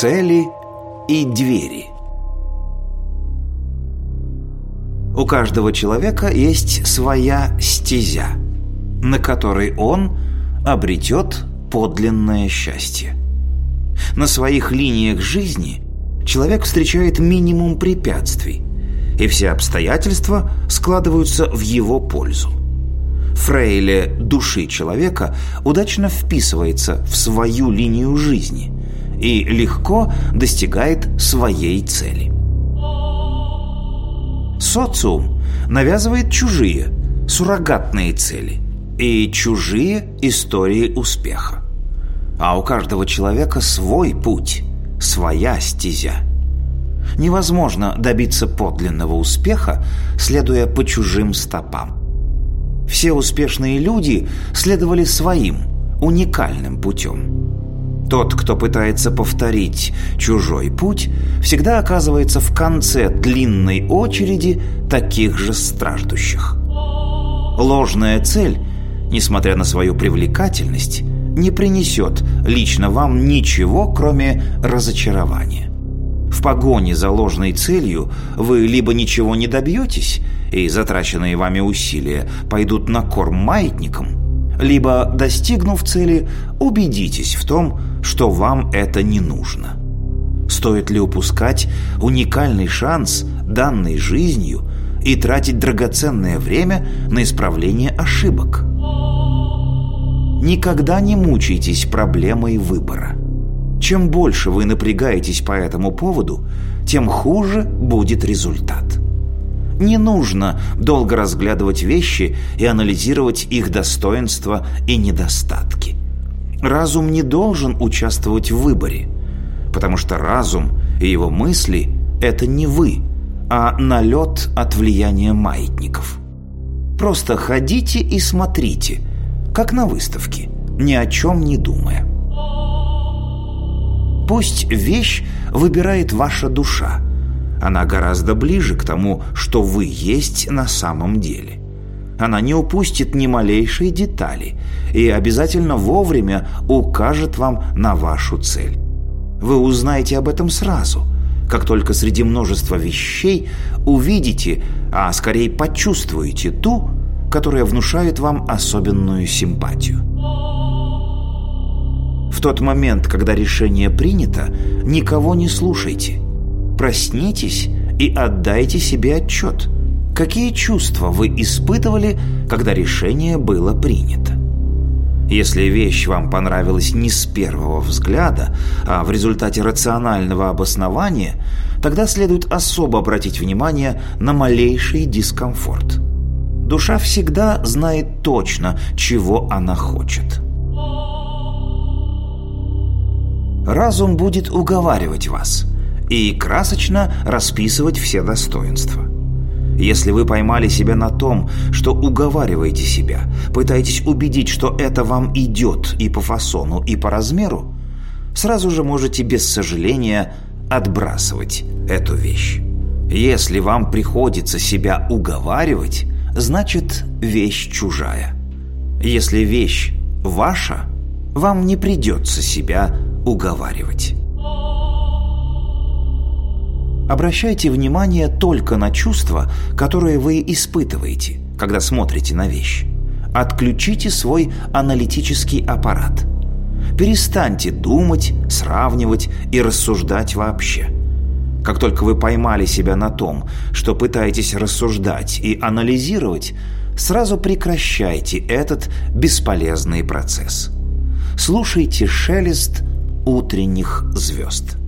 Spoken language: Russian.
Цели и двери У каждого человека есть своя стезя, на которой он обретет подлинное счастье. На своих линиях жизни человек встречает минимум препятствий, и все обстоятельства складываются в его пользу. Фрейле души человека удачно вписывается в свою линию жизни и легко достигает своей цели. Социум навязывает чужие, суррогатные цели и чужие истории успеха. А у каждого человека свой путь, своя стезя. Невозможно добиться подлинного успеха, следуя по чужим стопам. Все успешные люди следовали своим, уникальным путем. Тот, кто пытается повторить чужой путь, всегда оказывается в конце длинной очереди таких же страждущих. Ложная цель, несмотря на свою привлекательность, не принесет лично вам ничего, кроме разочарования. В погоне за ложной целью вы либо ничего не добьетесь, и затраченные вами усилия пойдут на корм маятникам, либо, достигнув цели, убедитесь в том, что вам это не нужно. Стоит ли упускать уникальный шанс, данный жизнью, и тратить драгоценное время на исправление ошибок? Никогда не мучайтесь проблемой выбора. Чем больше вы напрягаетесь по этому поводу, тем хуже будет результат. Не нужно долго разглядывать вещи и анализировать их достоинства и недостатки. Разум не должен участвовать в выборе, потому что разум и его мысли – это не вы, а налет от влияния маятников. Просто ходите и смотрите, как на выставке, ни о чем не думая. Пусть вещь выбирает ваша душа – она гораздо ближе к тому, что вы есть на самом деле. Она не упустит ни малейшей детали и обязательно вовремя укажет вам на вашу цель. Вы узнаете об этом сразу, как только среди множества вещей увидите, а скорее почувствуете ту, которая внушает вам особенную симпатию. В тот момент, когда решение принято, никого не слушайте – проснитесь и отдайте себе отчет, какие чувства вы испытывали, когда решение было принято. Если вещь вам понравилась не с первого взгляда, а в результате рационального обоснования, тогда следует особо обратить внимание на малейший дискомфорт. Душа всегда знает точно, чего она хочет. Разум будет уговаривать вас – и красочно расписывать все достоинства. Если вы поймали себя на том, что уговариваете себя, пытаетесь убедить, что это вам идет и по фасону, и по размеру, сразу же можете без сожаления отбрасывать эту вещь. Если вам приходится себя уговаривать, значит вещь чужая. Если вещь ваша, вам не придется себя уговаривать. Обращайте внимание только на чувства, которые вы испытываете, когда смотрите на вещь. Отключите свой аналитический аппарат. Перестаньте думать, сравнивать и рассуждать вообще. Как только вы поймали себя на том, что пытаетесь рассуждать и анализировать, сразу прекращайте этот бесполезный процесс. Слушайте шелест утренних звезд.